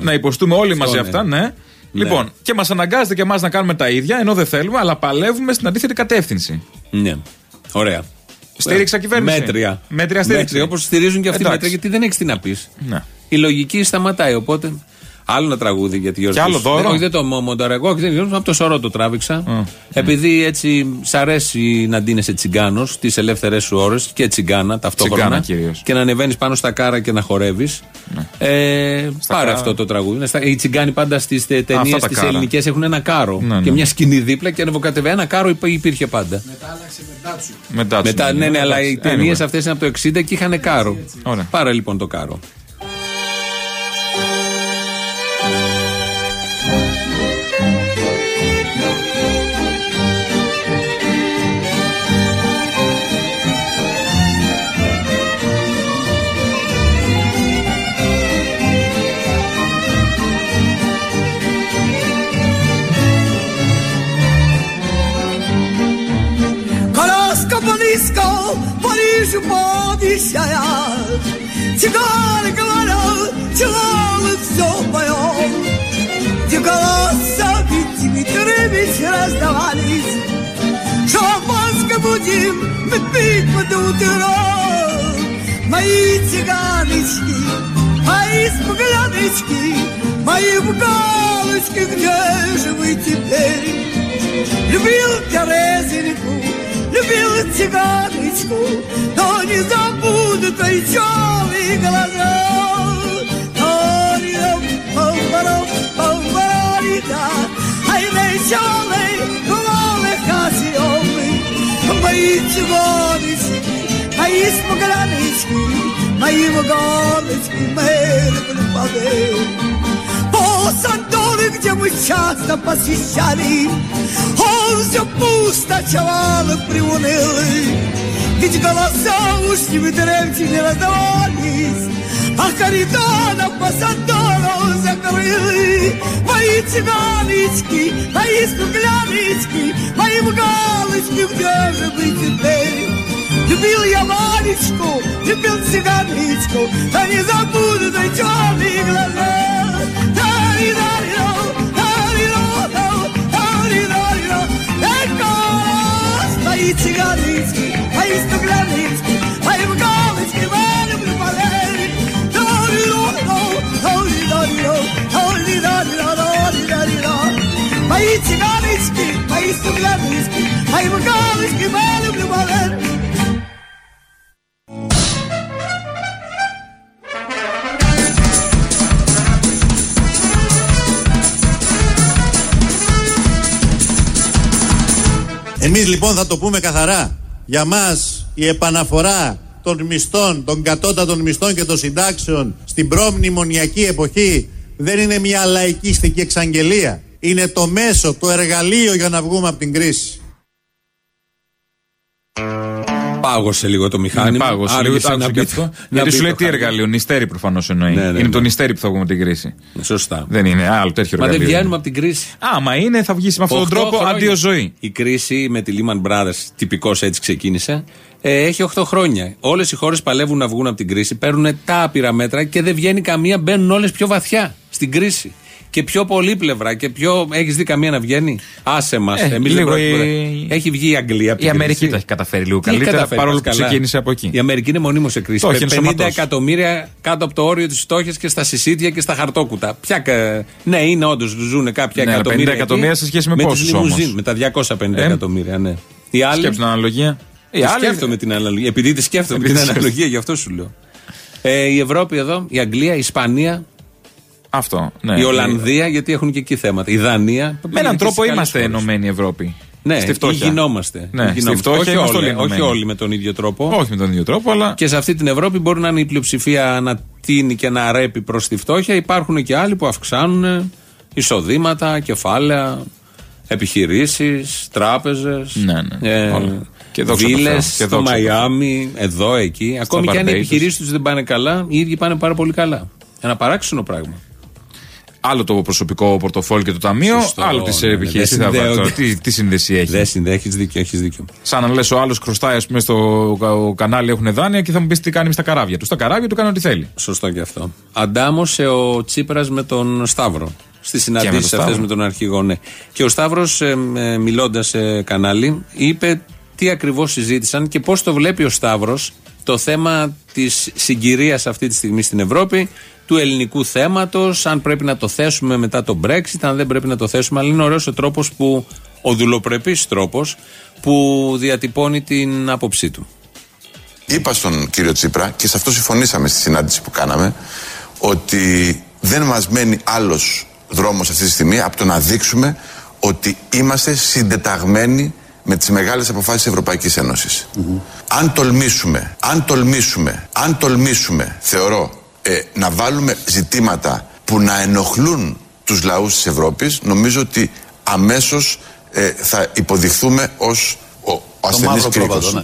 να υποστούμε όλοι μαζί ναι. αυτά, ναι. Λοιπόν, και μας αναγκάζετε και εμάς να κάνουμε τα ίδια, ενώ δεν θέλουμε, αλλά παλεύουμε στην αντίθετη κατεύθυνση. Ναι. Ωραία. Στήριξα κυβέρνηση. Μέτρια. Μέτρια στήριξη. Μέτρια, όπως στηρίζουν και αυτοί Εντάξει. μέτρια, γιατί δεν έχεις τι να πεις. Ναι. Η λογική σταματάει. Οπότε. Άλλο ένα τραγούδι για τη Γιώργη. Και άλλο δώρο. Όχι, δεν το μονταρεγό, όχι, δεν από το σωρό το τράβηξα. Επειδή έτσι σ' αρέσει να ντύνεσαι τσιγκάνος τις ελεύθερε σου ώρες και τσιγκάνα ταυτόχρονα. Τσιγκάνα κυρίως. Και να ανεβαίνεις πάνω στα κάρα και να χορεύεις. Ε, πάρε κάρα. αυτό το τραγούδι. Είναι στα- Οι τσιγκάνοι πάντα στις ταινίε Αυτά τα τις κάρα. ελληνικές έχουν ένα κάρο. Ναι, ναι. Και μια σκηνή δίπλα και ανεβοκατεβαίνει. Ένα κάρο υπ- υπήρχε πάντα. Μετά, τους Μετά, ναι, ναι, αλλά οι Εντάξει, ταινίες anyway. αυτές είναι από το 60 και είχαν κάρο. Ωραία. Πάρε λοιπόν το κάρο. Цыгане говорят, целовы все поем. Где голоса Дмитриевич раздавались. Шампанское будем мы пить под утро. Мои цыганочки, мои спогляночки, мои бугалочки, где же вы теперь? Любил Терезинку, купила цигарочку, но не забуду кричалые глаза. Ay veçale kulağı kasiyonlu Bayı çıvarız Ay ismi granışki Ay mı granışki Merhaba Сандоре, где мы часто посещали, Он все пусто, чавалы приунылый. Ведь голоса уж не древче не раздавались, А коридора по Сандору закрыли. Мои цыганочки, мои скугляночки, Мои галочки, где же вы теперь? Любил я Валечку, любил цыганочку, Да не забуду твои черные глаза. Тари-дариро, тари-ро-ро, тари-дариро. Эх, голос, Мои цыганочки, мои стугляночки, Мои галочки, я люблю Εμείς λοιπόν θα το πούμε καθαρά. Για μας η επαναφορά των μισθών, των κατώτατων μισθών και των συντάξεων στην προμνημονιακή εποχή δεν είναι μια λαϊκίστικη εξαγγελία. Είναι το μέσο, το εργαλείο για να βγούμε από την κρίση. Πάγωσε λίγο το μηχάνημα. Είναι πάγος. Λίγο Άργησε το άκουσα να και μπει αυτό. το- να Γιατί μπει σου λέει το τι χάλι. εργαλείο, νηστέρι προφανώς εννοεί. Ναι, ναι, είναι ναι. το νηστέρι που θα βγούμε από την κρίση. Σωστά. Δεν είναι άλλο τέτοιο Μα δεν εργαλείο. βγαίνουμε από την κρίση. Άμα είναι, θα βγει με αυτόν τον Οχτώ τρόπο χρόνια. αντίο ζωή. Η κρίση με τη Lehman Brothers, τυπικώ έτσι ξεκίνησε, ε, έχει 8 χρόνια. Όλες οι χώρες παλεύουν να βγουν από την κρίση, παίρνουν τα άπειρα μέτρα και δεν βγαίνει καμία, μπαίνουν όλες πιο βαθιά στην κρίση. Και πιο πολύπλευρα και πιο. Έχεις δει καμία να βγαίνει; Άσε μας. Ε, λίγο η- Έχει βγει η Αγγλία. από Η την Αμερική κρίση. τα έχει καταφέρει λίγο Τι έχει καλύτερα καταφέρει, παρόλο που πας καλά. ξεκίνησε από εκεί. Η Αμερική είναι μονίμως σε κρίση. Το έχει Με 50 ενσωματώσει. εκατομμύρια κάτω από το όριο της φτώχειας και στα συσίτια και στα χαρτόκουτα. Ποια. κα- Ναι, είναι όντως ζουν κάποια Ναι, αλλά εκατομμύρια. 50 εκατομμύρια εκεί, σε σχέση με τις πόσους λιμουζίν, όμως; Με τα 250 Ε. εκατομμύρια, ναι. Οι άλλοι. Σκέψου την αναλογία. Τη Οι άλλοι- σκέφτομαι την αναλογία. Επειδή τη σκέφτομαι Επειδή την τη αναλογία, γι' αυτό σου λέω. Ε, η Ευρώπη εδώ, η Αγγλία, η Ισπανία, Αυτό. Ναι. η Ολλανδία, γιατί έχουν και εκεί θέματα. Η Δανία. Με έναν και τρόπο στις καλές είμαστε χώρες. ενωμένοι Ευρώπη. Ναι, στη φτώχεια. ή γινόμαστε. Ναι, Ή στη γινόμαστε. φτώχεια όχι, είμαστε όλοι όλοι, όχι ενωμένοι. όλοι με τον ίδιο τρόπο. Όχι με τον ίδιο τρόπο, αλλά. Και σε αυτή την Ευρώπη μπορεί να είναι η πλειοψηφία να τίνει και να ρέπει προς τη φτώχεια. Υπάρχουν και άλλοι που αυξάνουν εισοδήματα, κεφάλαια, επιχειρήσεις, τράπεζες. Ναι, ναι, όλα. Και δόξα τω Θεώ, Βίλες και στο δόξα τω Θεώ. Μαϊάμι, εδώ, εκεί. Ακόμη και αν οι Barbados. επιχειρήσεις τους δεν πάνε καλά, οι ίδιοι πάνε πάρα πολύ καλά. Ένα παράξενο πράγμα. Άλλο το προσωπικό πορτοφόλι και το ταμείο, Σωστό, άλλο τις ναι, ναι, επιχειρήσεις. δεν Τι, θα βάλει τώρα, συνδέονται. τι, τι σύνδεση έχει; Δεν συνδέει, έχεις δίκιο, έχεις δίκιο. Σαν να λες ο άλλος χρωστάει, ας πούμε, στο ο κανάλι έχουν δάνεια και θα μου πεις τι κάνει με στα καράβια του. Στα καράβια του κάνει ό,τι θέλει. Σωστό και αυτό. Αντάμωσε ο Τσίπρας με τον Σταύρο. Στι συναντήσει αυτές Σταύρο. με τον αρχηγό, ναι. Και ο Σταύρος, μιλώντας σε κανάλι, είπε τι ακριβώς συζήτησαν και πώς το βλέπει ο Σταύρος το θέμα της συγκυρίας αυτή τη στιγμή στην Ευρώπη, του ελληνικού θέματος, αν πρέπει να το θέσουμε μετά το Brexit, αν δεν πρέπει να το θέσουμε. Αλλά είναι ωραίος ο τρόπος που, ο δουλοπρεπής τρόπος που διατυπώνει την άποψή του. Είπα στον κύριο Τσίπρα και σε αυτό συμφωνήσαμε στη συνάντηση που κάναμε ότι δεν μας μένει άλλος δρόμος αυτή τη στιγμή από το να δείξουμε ότι είμαστε συντεταγμένοι με τις μεγάλες αποφάσεις της Ευρωπαϊκής Ένωσης. Αν τολμήσουμε, αν τολμήσουμε, αν τολμήσουμε, θεωρώ, ε, να βάλουμε ζητήματα που να ενοχλούν τους λαούς της Ευρώπης, νομίζω ότι αμέσως ε, θα υποδειχθούμε ως ο, ο ασθενής κρίκος.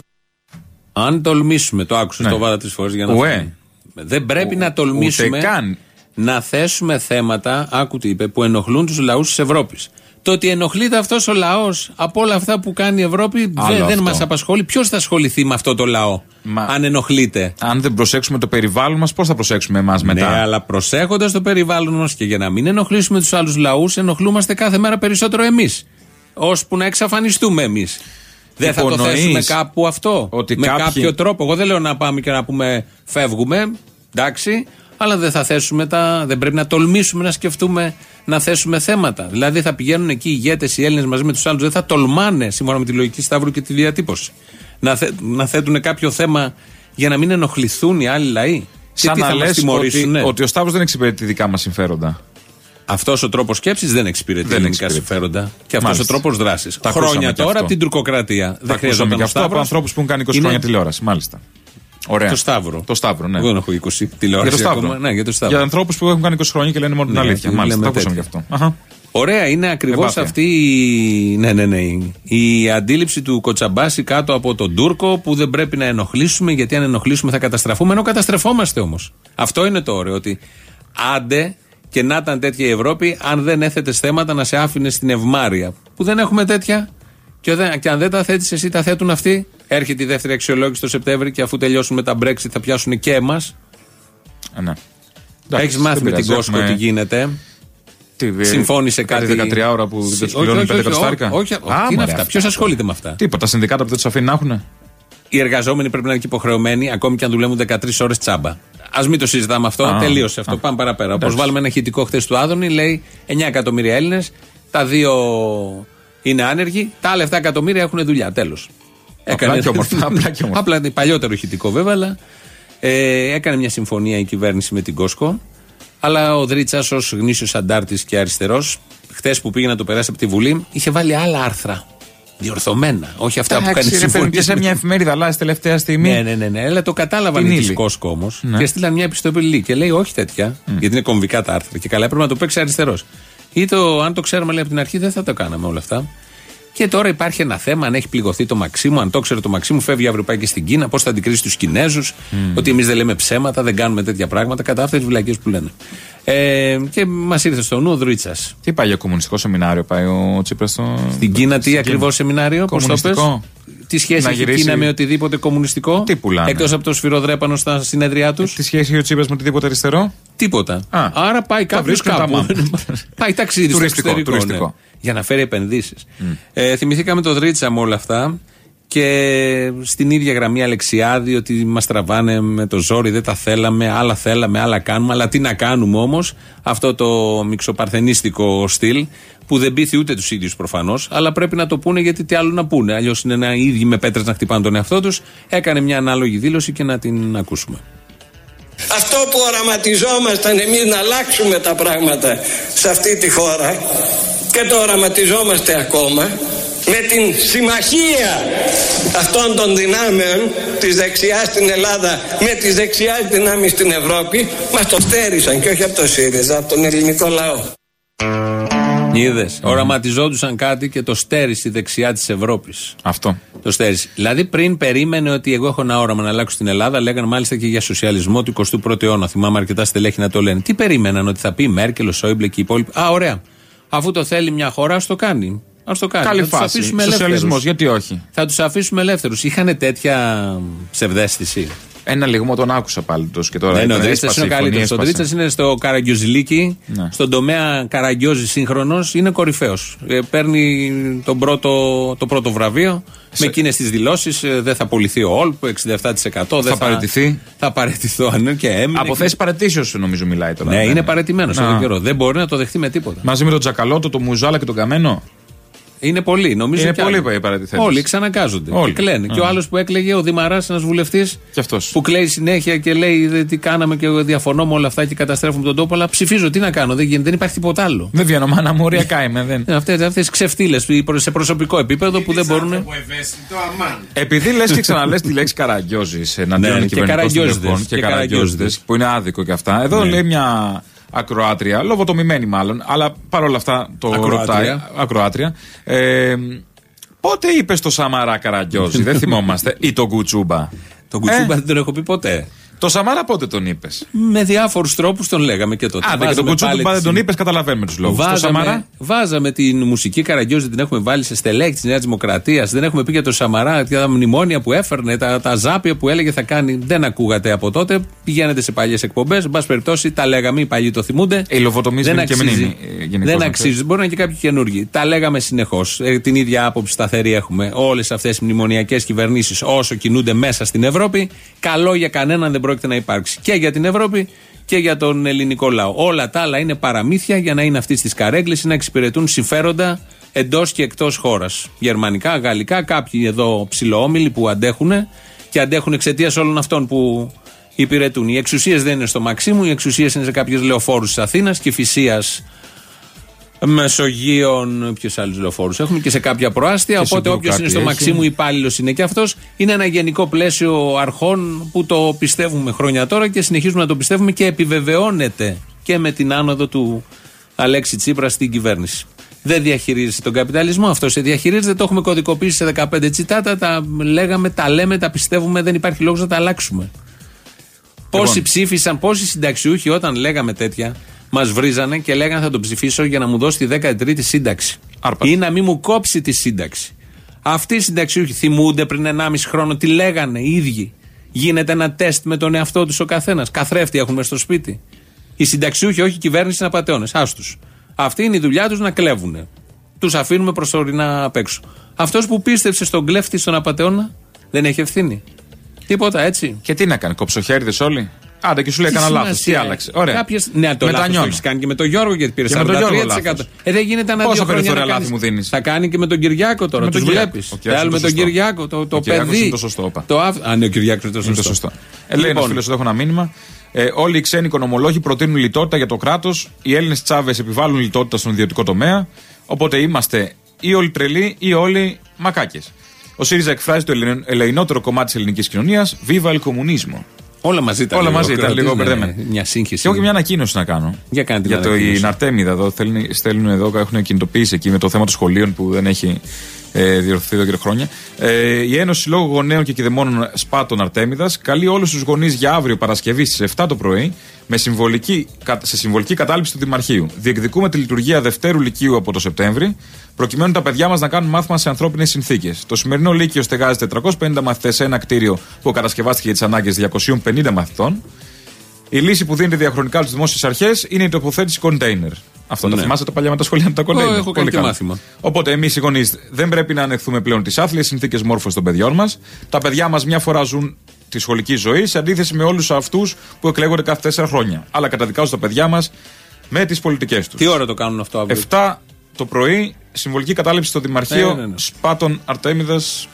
Αν τολμήσουμε, το άκουσα Ναι. το βάλα τρεις φορές για να Ουέ. φύγει. Δεν πρέπει Ο- να τολμήσουμε ούτε καν. να θέσουμε θέματα, άκου τι είπε, που ενοχλούν τους λαούς της Ευρώπης. Το ότι ενοχλείται αυτός ο λαός από όλα αυτά που κάνει η Ευρώπη Άλλο δεν, δεν αυτό. μας απασχολεί. Ποιος θα ασχοληθεί με αυτό το λαό, αν ενοχλείται; Αν δεν προσέξουμε το περιβάλλον μας, πώς θα προσέξουμε εμάς μετά; Ναι, αλλά προσέχοντας το περιβάλλον μας και για να μην ενοχλήσουμε τους άλλους λαούς, ενοχλούμαστε κάθε μέρα περισσότερο εμείς. Ώσπου να εξαφανιστούμε εμείς. Δεν θα το Υπονοείς θέσουμε κάπου αυτό. ότι με κάποιοι- κάποιο τρόπο. Εγώ δεν λέω να πάμε και να πούμε φεύγουμε. Εντάξει. Αλλά δεν θα θέσουμε τα. Δεν πρέπει να τολμήσουμε να σκεφτούμε να θέσουμε θέματα. Δηλαδή θα πηγαίνουν εκεί οι ηγέτες, οι Έλληνες μαζί με τους άλλους, δεν θα τολμάνε σύμφωνα με τη λογική Σταύρου και τη διατύπωση. Να, θε, να θέτουν κάποιο θέμα για να μην ενοχληθούν οι άλλοι λαοί. Και Σαν τι να θα μας λες ότι, τιμωρήσουνε. ότι ο Σταύρος δεν εξυπηρετεί τη δικά μας συμφέροντα. Αυτός ο τρόπος σκέψης δεν εξυπηρετεί Δεν ελληνικά εξυπηρετεί. συμφέροντα. Και αυτός ο Μάλιστα. τρόπος δράσης. Τα ακούσαμε Χρόνια και τώρα αυτό. από την τουρκοκρατία. Τα Δεν ακούσαμε χρειαζόταν και ο αυτό από Σταύρος. ανθρώπους που έχουν κάνει 20 Είναι χρόνια τηλεόραση. Μάλιστα. Ωραία. Το Σταύρο. Το Σταύρο, ναι. Εγώ δεν έχω 20 τηλεόραση. Για το Σταύρο. ακόμα. Ναι, για το Σταύρο. Για ανθρώπους που έχουν κάνει 20 χρόνια και λένε μόνο την Ναι, αλήθεια. λέμε Μάλιστα. Το ακούσαμε τέτοια. και αυτό. Αχα. Ωραία, είναι ακριβώς Εμπάθεια. αυτή η, ναι, ναι, ναι, η αντίληψη του Κοτσαμπάση κάτω από τον Τούρκο που δεν πρέπει να ενοχλήσουμε γιατί αν ενοχλήσουμε θα καταστραφούμε ενώ καταστρεφόμαστε όμως. Αυτό είναι το ωραίο ότι άντε και να ήταν τέτοια η Ευρώπη αν δεν έθετε θέματα να σε άφηνε στην ευμάρεια που δεν έχουμε τέτοια και, δεν- και αν δεν τα θέτεις εσύ τα θέτουν αυτοί έρχεται η δεύτερη αξιολόγηση το Σεπτέμβρη και αφού τελειώσουν με τα Brexit θα πιάσουν και εμάς Ε, ναι. Εντάξει, Έχεις μάθει δεν με την πειράζει, Κόσκο έχουμε- τι γίνεται; Τι, ε, Συμφώνησε κάτι κάτι; 13 ώρα που Συ- δεν του όχι, πληρώνουν όχι, 5 όχι, εκατοστάρικα; όχι, όχι, τι είναι αυτά. Ποιος ασχολείται με αυτά; Τίποτα. Τα συνδικάτα που δεν τους αφήνει να έχουν. Οι εργαζόμενοι πρέπει να είναι και υποχρεωμένοι, ακόμη και αν δουλεύουν 13 ώρες τσάμπα. Α μην το συζητάμε αυτό. Α, τελείωσε αυτό. α. Πάμε παραπέρα. Όπως Εντάξει. βάλουμε ένα ηχητικό χθες του Άδωνη, λέει 9 εκατομμύρια Έλληνες. Τα δύο είναι άνεργοι. Τα άλλα 7 εκατομμύρια έχουν δουλειά. Τέλος. Απλά και όμορφα, απλά και όμορφα. Απλά είναι παλιότερο ηχητικό βέβαια, αλλά ε, έκανε μια συμφωνία η κυβέρνηση με την Κόσκο. Αλλά ο Δρίτσα, ως γνήσιος αντάρτης και αριστερός, χθες που πήγε να το περάσει από τη Βουλή, είχε βάλει άλλα άρθρα. Διορθωμένα. Όχι αυτά που κάνει Εντάξει, ρε παιδί, συμφωνία. και σε μια εφημερίδα αλλάζει τελευταία στιγμή. Ναι, ναι, ναι, ναι. Αλλά το κατάλαβαν Την οι τη ύλη. Κόσκο όμως. Ναι. Και στείλαν μια επιστολή και λέει όχι τέτοια. Γιατί είναι κομβικά τα άρθρα. Και καλά έπρεπε να το παίξει αριστερός. Ή το, αν το ξέραμε λέει από την αρχή δεν θα το κάναμε όλα αυτά. Και τώρα υπάρχει ένα θέμα, αν έχει πληγωθεί το Μαξίμου, αν το ξέρει το Μαξίμου, φεύγει αύριο πάει και στην Κίνα, πώς θα αντικρίσει τους Κινέζους, ότι εμείς δεν λέμε ψέματα, δεν κάνουμε τέτοια πράγματα, κατά αυτές τις βλακίες που λένε. Ε, και μας ήρθε στο νου ο Δρίτσα. Τι πάει για κομμουνιστικό σεμινάριο, πάει ο Τσίπρας στο. Στην Κίνα, τι ακριβώς σεμινάριο, πώς το πες; Κομμουνιστικό. Τι σχέση Να έχει η γυρίσει- Κίνα με οτιδήποτε κομμουνιστικό. Τι πουλάνε; Εκτός από το σφυροδρέπανο στα συνέδριά τους; Τι σχέση έχει ο Τσίπρας με οτιδήποτε αριστερό; Τίποτα. Α, Άρα πάει τα κάποιος βρίσκουν τα κάπου. μάμα. πάει ταξίδι στο Τουριστικό, εξωτερικό. τουριστικό. ναι. για να φέρει επενδύσεις. Ε, θυμηθήκαμε το Δρίτσα με όλα αυτά. Και στην ίδια γραμμή Αλεξιάδη ότι μας τραβάνε με το ζόρι, δεν τα θέλαμε, άλλα θέλαμε, άλλα κάνουμε. Αλλά τι να κάνουμε όμως, αυτό το μυξοπαρθενίστικο στυλ που δεν πείθει ούτε τους ίδιους προφανώς, αλλά πρέπει να το πούνε γιατί τι άλλο να πούνε. Αλλιώς είναι να οι ίδιοι με πέτρες να χτυπάνε τον εαυτό τους. Έκανε μια ανάλογη δήλωση και να την ακούσουμε. Αυτό που οραματιζόμασταν εμείς να αλλάξουμε τα πράγματα σε αυτή τη χώρα και το οραματιζόμαστε ακόμα με την συμμαχία αυτών των δυνάμεων της δεξιάς στην Ελλάδα με τις δεξιάς δυνάμεις στην Ευρώπη μας το στέρισαν και όχι από το ΣΥΡΙΖΑ, από τον ελληνικό λαό. Είδε. Οραματιζόντουσαν κάτι και το στέρι στη δεξιά της Ευρώπης. Αυτό. Το στέρι. Δηλαδή πριν περίμενε ότι εγώ έχω ένα όραμα να αλλάξω την Ελλάδα, λέγανε μάλιστα και για σοσιαλισμό του 21ου αιώνα. Θυμάμαι αρκετά στελέχη να το λένε. Τι περίμεναν, ότι θα πει η Μέρκελ, ο Σόιμπλε και οι υπόλοιποι. Α, ωραία. Αφού το θέλει μια χώρα, ας το κάνει. Α το κάνει. Καλή θα τους φάση. αφήσουμε Σοσιαλισμός, ελεύθερους. γιατί όχι; Θα τους αφήσουμε ελεύθερους. Είχαν τέτοια ψευδέστηση. Ένα λίγο τον άκουσα πάλι τους και τώρα. Ναι, ναι, ο ήταν Δρίτσα έσπασε είναι ο η φωνή, καλύτερος. Ο έσπασε. Δρίτσα είναι στο Καραγκιόζηλίκι. Ναι. Στον τομέα Καραγκιόζη σύγχρονος είναι κορυφαίος. παίρνει τον πρώτο, το πρώτο βραβείο. Με εκείνε τι δηλώσει δεν θα πουληθεί ο Όλπ 67%. δεν παραιτηθεί. Θα παραιτηθώ. Ναι, και έμεινε. Από θέση παρετήσεω νομίζω μιλάει τώρα. Ναι, Δεν είναι παρετημένος Να. αυτόν τον καιρό. Δεν μπορεί να το δεχτεί με τίποτα. Μαζί με τον Τζακαλώτο, τον Μουζάλα και τον Καμένο. Είναι πολλοί, νομίζω. Είναι κι πολλοί άλλοι. οι παρατηθέντες. Όλοι ξαναγκάζονται. Όλοι. Και κλαίνε. Α. Και ο άλλος που έκλεγε, ο Δημαράς, ένας βουλευτής. Και αυτός. Που κλαίει συνέχεια και λέει «Δε, τι κάναμε και εγώ διαφωνώ με όλα αυτά και καταστρέφουμε τον τόπο. Αλλά ψηφίζω, τι να κάνω, δεν, γίνεται, δεν υπάρχει τίποτα άλλο. Δεν βγαίνω, μάνα μου, ωριακά είμαι. Δεν. Αυτές αυτές ξεφτύλες σε προσωπικό επίπεδο που δεν μπορούν. Επειδή λες και ξαναλέ τη λέξη καραγκιόζη εναντίον Ναι, ναι, και κυβερνητικών καραγκιόζηδες, στελεχών και και καραγκιόζηδε, καραγκιόζηδες. που είναι άδικο και αυτά. Εδώ Ναι. λέει μια ακροάτρια, λογοτομημένη μάλλον, αλλά παρόλα αυτά το Ακροάτρια. ρωτάει. Ακροάτρια. Ε, πότε είπε στο Σαμαρά καραγκιόζη, δεν θυμόμαστε, ή τον Κουτσούμπα; Τον Κουτσούμπα δεν τον έχω πει ποτέ. Το Σαμαρά πότε τον είπες; Με διάφορους τρόπους τον λέγαμε και τότε. Άντε και τον Βάζαμε Κουτσούμπα πάλι δεν τον τις- είπες, καταλαβαίνουμε τους λόγους. Το Βάζαμε, Σαμαρά. βάζαμε την μουσική Καραγκιόζη, την έχουμε βάλει σε στελέχη της Νέας Δημοκρατίας. Δεν έχουμε πει για το Σαμαρά, για τα μνημόνια που έφερνε, τα, τα ζάπια που έλεγε θα κάνει. Δεν ακούγατε από τότε. Πηγαίνετε σε παλιές εκπομπές. Εν πάση περιπτώσει, τα λέγαμε, οι παλιοί το θυμούνται. Οι λογοτομίες είναι και μνήμη, ε, γενικώς, δεν να αξίζει. Μπορεί να είναι και κάποιοι καινούργοι. Τα λέγαμε συνεχώς. την ίδια άποψη σταθερή έχουμε. Όλες αυτές οι μνημονιακές κυβερνήσεις, όσο κινούνται μέσα στην Ευρώπη, καλό για κανέναν δεν πρόκειται να υπάρξει. Και για την Ευρώπη και για τον ελληνικό λαό. Όλα τα άλλα είναι παραμύθια για να είναι αυτής της καρέγκλη να εξυπηρετούν συμφέροντα εντός και εκτός χώρας. Γερμανικά, γαλλικά, κάποιοι εδώ ψηλοόμιλοι που αντέχουν και αντέχουν εξαιτίας όλων αυτών που υπηρετούν. Οι εξουσίες δεν είναι στο Μαξίμου, οι εξουσίες είναι σε κάποιες λεωφόρους της Αθήνας και φυσίας Μεσογείων, ποιους άλλους λεωφόρους έχουμε και σε κάποια προάστια. Και οπότε Συντρού όποιος είναι κάτι στο έχει. Μαξίμου υπάλληλος είναι και αυτός. Είναι ένα γενικό πλαίσιο αρχών που το πιστεύουμε χρόνια τώρα και συνεχίζουμε να το πιστεύουμε και επιβεβαιώνεται και με την άνοδο του Αλέξη Τσίπρας στην κυβέρνηση. Δεν διαχειρίζεται τον καπιταλισμό, αυτό σε διαχειρίζεται. Το έχουμε κωδικοποιήσει σε 15 τσιτάτα. Τα λέγαμε, τα λέμε, τα πιστεύουμε. Δεν υπάρχει λόγος να τα αλλάξουμε. Πόσοι Λοιπόν. ψήφισαν, πόσοι συνταξιούχοι όταν λέγαμε τέτοια, μας βρίζανε και λέγανε θα τον ψηφίσω για να μου δώσει τη 13η σύνταξη. Ή να μην μου κόψει τη σύνταξη. Αυτοί οι συνταξιούχοι θυμούνται πριν 1,5 χρόνο τι λέγανε οι ίδιοι. Γίνεται ένα τεστ με τον εαυτό τους ο καθένας. Καθρέφτη έχουμε στο σπίτι. Οι συνταξιούχοι, όχι η κυβέρνηση, είναι απαταιώνε. Άστου. Αυτή είναι η δουλειά τους να κλέβουν. Τους αφήνουμε προσωρινά απ' έξω. Αυτός που πίστεψε στον κλέφτη, στον απαταιώνα, δεν έχει ευθύνη. Τίποτα έτσι. Και τι να κάνει, κοψοχέριδες όλοι; Άντε και σου λέει Τι κανένα λάθος. Τι σημασία άλλαξε. έχει. Ωραία. Κάποιες, ναι, το λάθος το Μετανιώνω. έχεις κάνει και με τον Γιώργο γιατί πήρες Και με τον 43%. Γιώργο λάθος. Ε, δεν γίνεται ένα Πόσα δύο χρόνια περιθώρια να λάθη κάνεις. μου δίνεις; Θα κάνει και με τον Κυριάκο τώρα. Με Τους τον Κυριάκο. βλέπεις. Ο Κυριάκος Άλλο με είναι τον σωστό. Κυριάκο. Το, το Ο Κυριάκος παιδί. είναι το σωστό, είπα. Το αυ... Α, ναι, ο Κυριάκος είναι το Είναι σωστό. το σωστό. Ε, λέει ένα Λοιπόν, φίλος εδώ, έχω ένα μήνυμα. Ε, όλοι οι ξένοι οικονομολόγοι προτείνουν λιτότητα για το κράτος. Οι Έλληνες τσάβες επιβάλλουν λιτότητα στον ιδιωτικό τομέα. Οπότε είμαστε ή όλοι τρελοί ή όλοι μακάκες. Ο ΣΥΡΙΖΑ εκφράζει το ελε- ελεηνότερο κομμάτι της ελληνικής κοινωνίας. Viva el comunismo. Όλα μαζί ήταν. Όλα λίγο. μαζί ήταν Κρατής, λίγο ναι, μπερδεμένα. Μια σύγχυση. Και έχω και μια ανακοίνωση να κάνω. Για κάνε την Για το ανακοίνωση. η Αρτέμιδα εδώ θέλουν, στέλνουν εδώ, έχουν κινητοποίηση εκεί με το θέμα των σχολείων που δεν έχει ε, διορθωθεί εδώ και χρόνια. Ε, η Ένωση Λόγω Γονέων και Κηδεμόνων Σπάτων Αρτέμιδας καλεί όλους τους γονείς για αύριο Παρασκευή στις 7 το πρωί με συμβολική, κα- σε συμβολική κατάληψη του Δημαρχείου. Διεκδικούμε τη λειτουργία Δευτέρου Λυκείου από το Σεπτέμβρη, προκειμένου τα παιδιά μας να κάνουν μάθημα σε ανθρώπινες συνθήκες. Το σημερινό Λύκειο στεγάζει 450 μαθητές σε ένα κτίριο που κατασκευάστηκε για τις ανάγκες 250 μαθητών. Η λύση που δίνεται διαχρονικά στι δημόσιες αρχές είναι η τοποθέτηση κοντέινερ. Αυτό Ναι. το θυμάστε τα παλιά με τα σχολεία με τα κοντέινερ. έχω κάνει και μάθημα. Οπότε εμείς οι γονείς δεν πρέπει να ανεχθούμε πλέον τις άθλιες συνθήκες μόρφωσης των παιδιών μας. Τα παιδιά μας μια φορά ζουν τη σχολική ζωή σε αντίθεση με όλους αυτούς που εκλέγονται κάθε τέσσερα χρόνια. Αλλά καταδικάζουν τα παιδιά μας με τις πολιτικές τους. Τι ώρα το κάνουν αυτό αύριο; 7 το πρωί, συμβολική κατάληψη στο Δημαρχείο Ναι, ναι, ναι. Σπάτων Αρτέμιδας.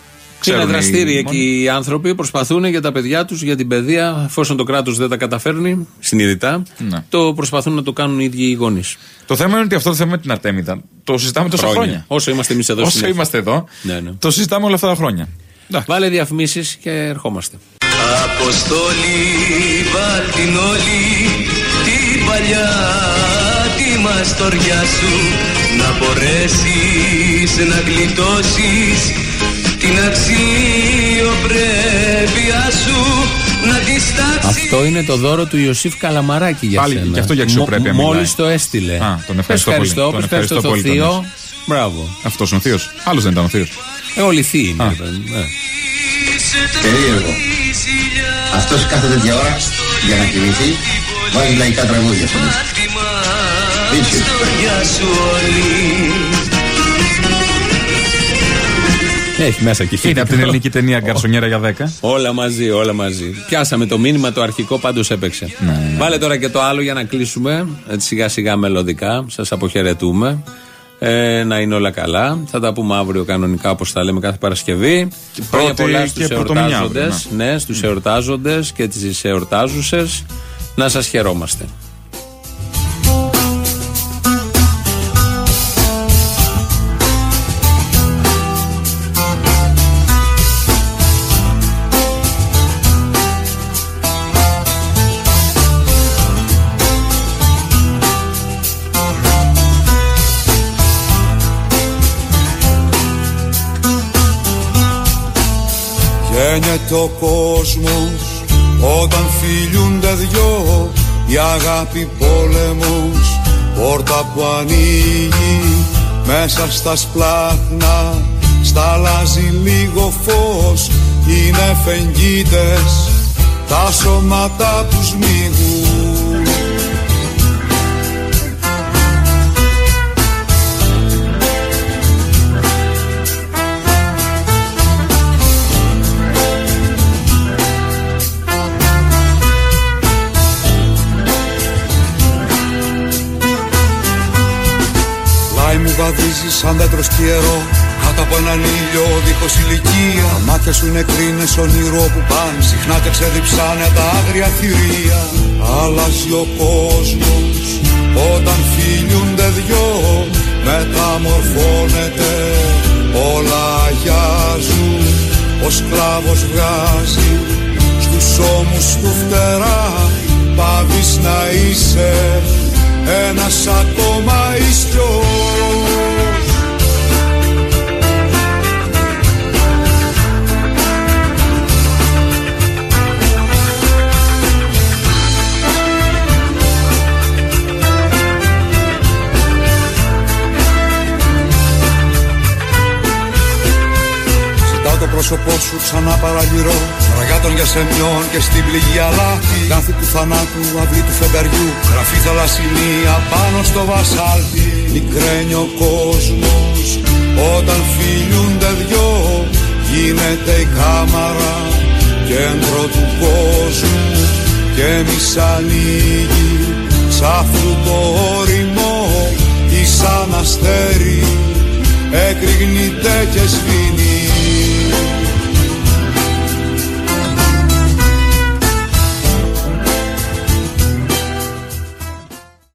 Είναι δραστήριοι εκεί οι άνθρωποι, προσπαθούν για τα παιδιά τους, για την παιδεία, εφόσον το κράτος δεν τα καταφέρνει συνειδητά, Ναι. το προσπαθούν να το κάνουν οι ίδιοι οι γονείς. Το θέμα είναι ότι αυτό το θέμα με την Αρτέμιδα το συζητάμε τόσα χρόνια. Όσο είμαστε εμείς εδώ Όσο συνέχεια. είμαστε εδώ, Ναι, ναι. το συζητάμε όλα αυτά τα χρόνια. Βάλε διαφημίσεις και ερχόμαστε. Αποστόλη βάλ την όλη την παλιά τη μαστοριά σου να μπορέσεις να γλιτώσεις την αξιοπρέπεια σου να τη στάξεις Αυτό είναι το δώρο του Ιωσήφ Καλαμαράκη για Πάλι σένα. και αυτό για αξιοπρέπεια Μο- μιλάει. Μόλις το έστειλε. Α, τον ευχαριστώ πολύ. Ευχαριστώ, Τον ευχαριστώ, ευχαριστώ το πολύ τον θείο. Ιωσήφ. Μπράβο. Αυτός είναι ο Θείο. Άλλος δεν ήταν ο Θείο. Ε, όλοι θείοι είναι. ρε παιδί μου, ε. Περίεργο. Αυτός κάθε τέτοια ώρα για να κοιμηθεί βάζει λαϊκά τραγούδια στο Έχει μέσα και Είναι από την ελληνική ταινία Γκαρσονιέρα για 10. Όλα μαζί, όλα μαζί. Πιάσαμε το μήνυμα, το αρχικό πάντως έπαιξε. Ναι, Βάλε τώρα και το άλλο για να κλείσουμε. Έτσι σιγά σιγά μελλοντικά. Σας αποχαιρετούμε. Ε, να είναι όλα καλά. Θα τα πούμε αύριο κανονικά όπως τα λέμε κάθε Παρασκευή. Χρόνια πρώτη πολλά και στους πρωτομηνιά εορτάζοντες. αύριο, Ναι, στους εορτάζοντες και τις εορτάζουσες. Να σας χαιρόμαστε. Γέννεται ο κόσμος όταν φιλιούνται δυο η αγάπη πόλεμος πόρτα που ανοίγει μέσα στα σπλάχνα σταλάζει λίγο φως. Είναι φεγγίτες τα σώματα τους μίγουν βαδίζει σαν δέντρος σκιερό Κάτω από έναν ήλιο δίχως ηλικία. Τα μάτια σου είναι κρίνες όνειρο που πάνε. Συχνά και ξεδιψάνε τα άγρια θηρία. Αλλάζει ο κόσμος όταν φίλιούνται δυο Μεταμορφώνεται. Όλα αγιάζουν Ο σκλάβος βγάζει. Στους ώμους του φτερά Πάβεις να είσαι. Ένας ακόμα ιστιός πρόσωπό σου ξανά παραγυρώ Ραγιά των γιασεμιών και στην πληγή αλάτι Λάθη του θανάτου, αυλή του φεγγαριού. Γραφή θαλασσινία πάνω στο βασάλτι Μικραίνει ο κόσμος όταν φιλιούνται δυο Γίνεται η κάμαρα κέντρο του κόσμου Και εμείς ανοίγει σ' αυτού το όριμο Ή σαν αστέρι εκρηγνείται και σβήνει